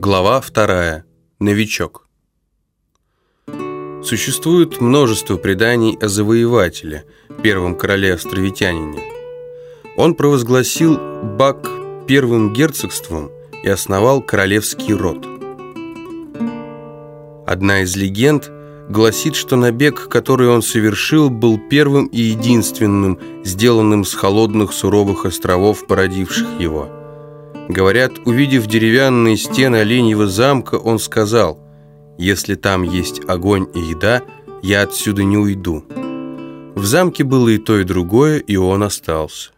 Глава вторая. Новичок. Существует множество преданий о завоевателе, первом короле островитянине. Он провозгласил Бак первым герцогством и основал королевский род. Одна из легенд гласит, что набег, который он совершил, был первым и единственным, сделанным с холодных суровых островов, породивших его – Говорят, увидев деревянные стены Оленьего замка, он сказал, «Если там есть огонь и еда, я отсюда не уйду». В замке было и то, и другое, и он остался.